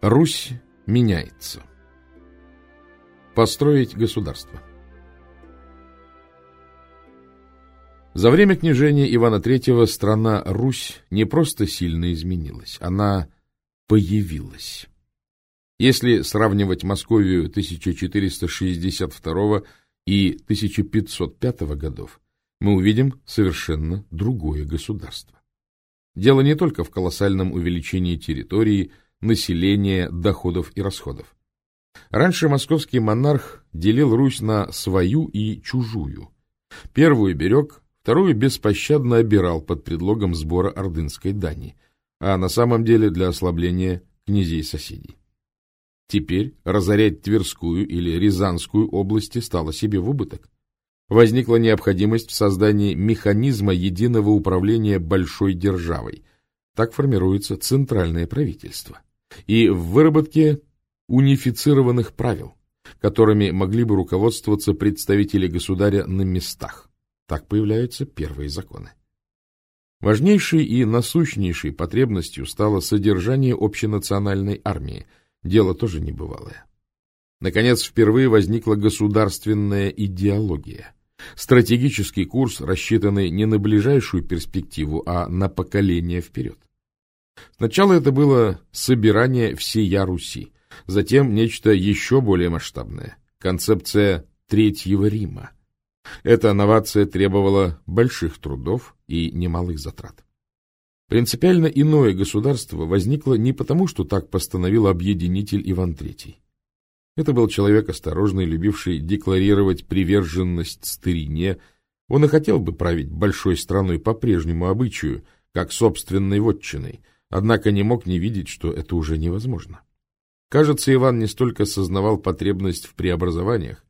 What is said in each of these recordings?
Русь меняется. Построить государство. За время княжения Ивана III страна Русь не просто сильно изменилась, она появилась. Если сравнивать Московию 1462 и 1505 годов, мы увидим совершенно другое государство. Дело не только в колоссальном увеличении территории, населения, доходов и расходов. Раньше московский монарх делил Русь на свою и чужую. Первую берег, вторую беспощадно обирал под предлогом сбора ордынской дани, а на самом деле для ослабления князей-соседей. Теперь разорять Тверскую или Рязанскую области стало себе в убыток. Возникла необходимость в создании механизма единого управления большой державой. Так формируется центральное правительство и в выработке унифицированных правил, которыми могли бы руководствоваться представители государя на местах. Так появляются первые законы. Важнейшей и насущнейшей потребностью стало содержание общенациональной армии, дело тоже небывалое. Наконец, впервые возникла государственная идеология, стратегический курс, рассчитанный не на ближайшую перспективу, а на поколение вперед. Сначала это было собирание всея Руси, затем нечто еще более масштабное – концепция Третьего Рима. Эта новация требовала больших трудов и немалых затрат. Принципиально иное государство возникло не потому, что так постановил объединитель Иван III. Это был человек осторожный, любивший декларировать приверженность старине. Он и хотел бы править большой страной по прежнему обычаю, как собственной вотчиной, однако не мог не видеть, что это уже невозможно. Кажется, Иван не столько сознавал потребность в преобразованиях,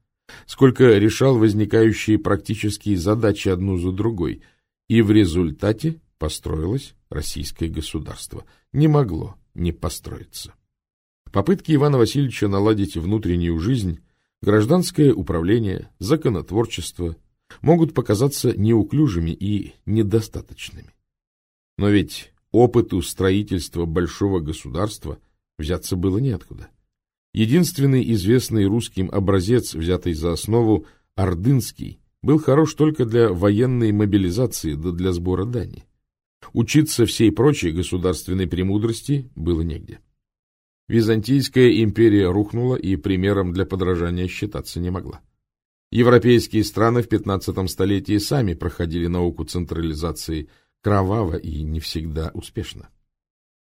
сколько решал возникающие практические задачи одну за другой, и в результате построилось российское государство. Не могло не построиться. Попытки Ивана Васильевича наладить внутреннюю жизнь, гражданское управление, законотворчество могут показаться неуклюжими и недостаточными. Но ведь опыту строительства большого государства взяться было неоткуда. Единственный известный русским образец, взятый за основу, Ордынский, был хорош только для военной мобилизации да для сбора дани. Учиться всей прочей государственной премудрости было негде. Византийская империя рухнула и примером для подражания считаться не могла. Европейские страны в 15 столетии сами проходили науку централизации кроваво и не всегда успешно.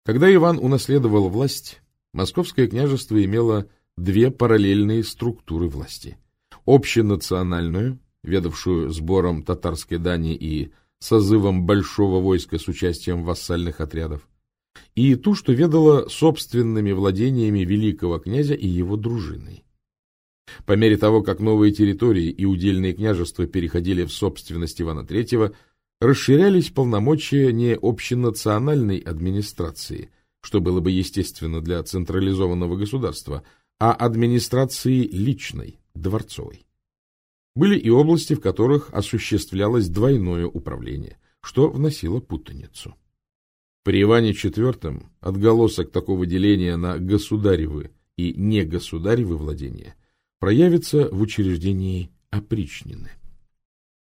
Когда Иван унаследовал власть, Московское княжество имело две параллельные структуры власти. Общенациональную, ведавшую сбором татарской дани и созывом большого войска с участием вассальных отрядов, и ту, что ведала собственными владениями великого князя и его дружиной. По мере того, как новые территории и удельные княжества переходили в собственность Ивана III, расширялись полномочия не общенациональной администрации, что было бы естественно для централизованного государства, а администрации личной, дворцовой. Были и области, в которых осуществлялось двойное управление, что вносило путаницу. При Иване IV отголосок такого деления на государевы и негосударевы владения проявится в учреждении опричнины.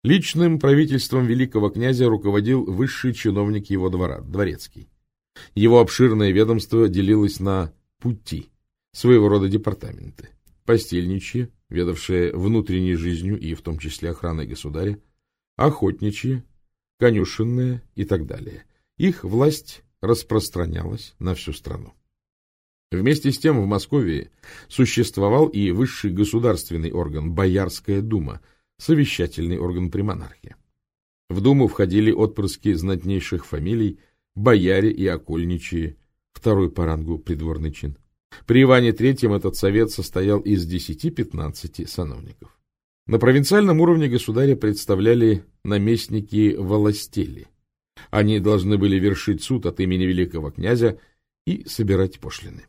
Личным правительством великого князя руководил высший чиновник его двора, дворецкий. Его обширное ведомство делилось на пути, своего рода департаменты, постельничьи, ведавшие внутренней жизнью и в том числе охраной государя, охотничьи, конюшенные и так далее. Их власть распространялась на всю страну. Вместе с тем в Москве существовал и высший государственный орган – Боярская дума – совещательный орган при монархии. В Думу входили отпрыски знатнейших фамилий, бояре и окольничие, второй по рангу придворный чин. При Иване III этот совет состоял из 10-15 сановников. На провинциальном уровне государя представляли наместники властели. Они должны были вершить суд от имени великого князя и собирать пошлины.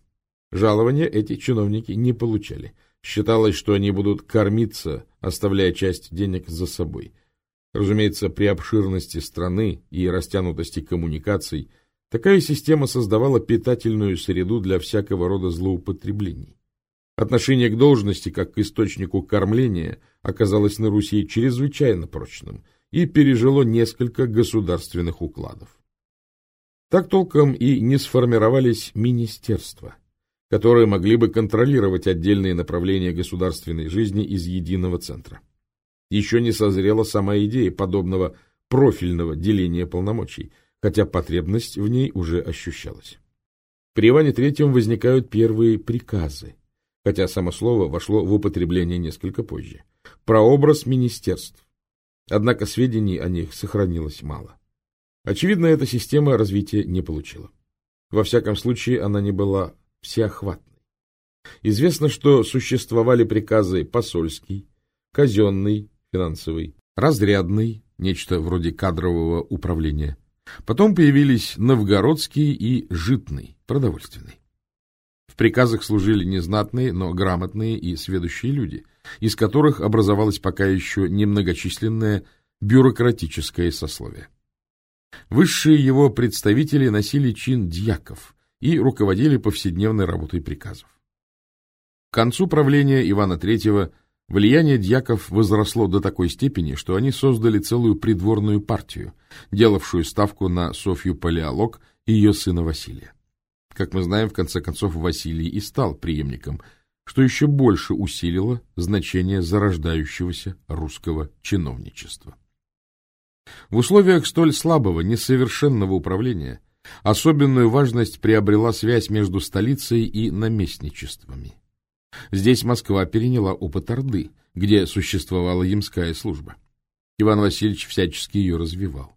Жалования эти чиновники не получали – Считалось, что они будут кормиться, оставляя часть денег за собой. Разумеется, при обширности страны и растянутости коммуникаций Такая система создавала питательную среду для всякого рода злоупотреблений. Отношение к должности как к источнику кормления оказалось на Руси чрезвычайно прочным и пережило несколько государственных укладов. Так толком и не сформировались министерства, которые могли бы контролировать отдельные направления государственной жизни из единого центра. Еще не созрела сама идея подобного профильного деления полномочий, хотя потребность в ней уже ощущалась. При Иване III возникают первые приказы, хотя само слово вошло в употребление несколько позже. Прообраз министерств. Однако сведений о них сохранилось мало. Очевидно, эта система развития не получила. Во всяком случае, она не была всеохватной. Известно, что существовали приказы посольский, казенный, финансовый, разрядный, нечто вроде кадрового управления. Потом появились новгородский и житный, продовольственный. В приказах служили незнатные, но грамотные и сведущие люди, из которых образовалось пока еще немногочисленное бюрократическое сословие. Высшие его представители носили чин дьяков и руководили повседневной работой приказов. К концу правления Ивана III влияние дьяков возросло до такой степени, что они создали целую придворную партию, делавшую ставку на Софью Палеолог и ее сына Василия. Как мы знаем, в конце концов Василий и стал преемником, что еще больше усилило значение зарождающегося русского чиновничества. В условиях столь слабого, несовершенного управления особенную важность приобрела связь между столицей и наместничествами. Здесь Москва переняла опыт Орды, где существовала ямская служба. Иван Васильевич всячески ее развивал.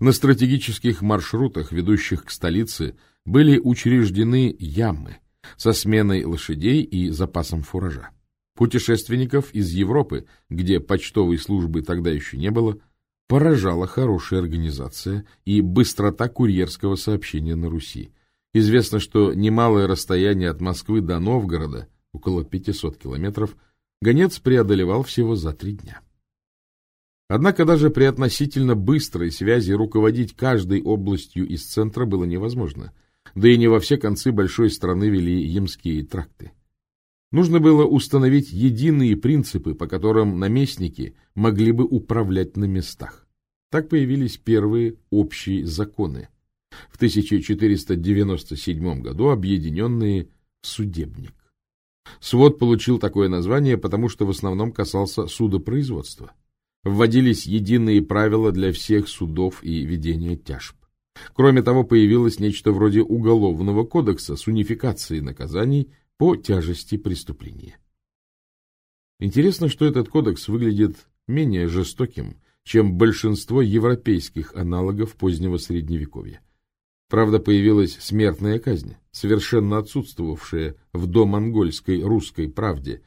На стратегических маршрутах, ведущих к столице, были учреждены ямы со сменой лошадей и запасом фуража. Путешественников из Европы, где почтовой службы тогда еще не было, поражала хорошая организация и быстрота курьерского сообщения на Руси. Известно, что немалое расстояние от Москвы до Новгорода, около 500 километров, гонец преодолевал всего за три дня. Однако даже при относительно быстрой связи руководить каждой областью из центра было невозможно, да и не во все концы большой страны вели ямские тракты. Нужно было установить единые принципы, по которым наместники могли бы управлять на местах. Так появились первые общие законы, в 1497 году объединенные в судебник. Свод получил такое название, потому что в основном касался судопроизводства. Вводились единые правила для всех судов и ведения тяжб. Кроме того, появилось нечто вроде уголовного кодекса с унификацией наказаний по тяжести преступления. Интересно, что этот кодекс выглядит менее жестоким, чем большинство европейских аналогов позднего Средневековья. Правда, появилась смертная казнь, совершенно отсутствовавшая в домонгольской русской правде,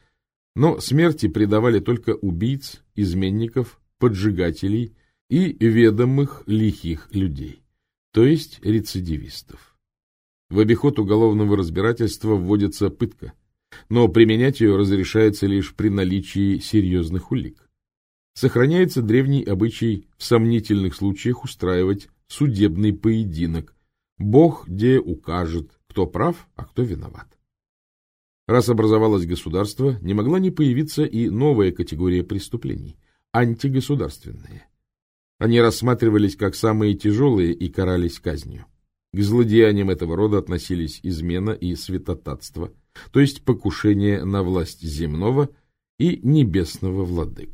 но смерти предавали только убийц, изменников, поджигателей и ведомых лихих людей, то есть рецидивистов. В обиход уголовного разбирательства вводится пытка, но применять ее разрешается лишь при наличии серьезных улик. Сохраняется древний обычай в сомнительных случаях устраивать судебный поединок. Бог где укажет, кто прав, а кто виноват. Раз образовалось государство, не могла не появиться и новая категория преступлений – антигосударственные. Они рассматривались как самые тяжелые и карались казнью. К злодеяниям этого рода относились измена и святотатство, то есть покушение на власть земного и небесного владык.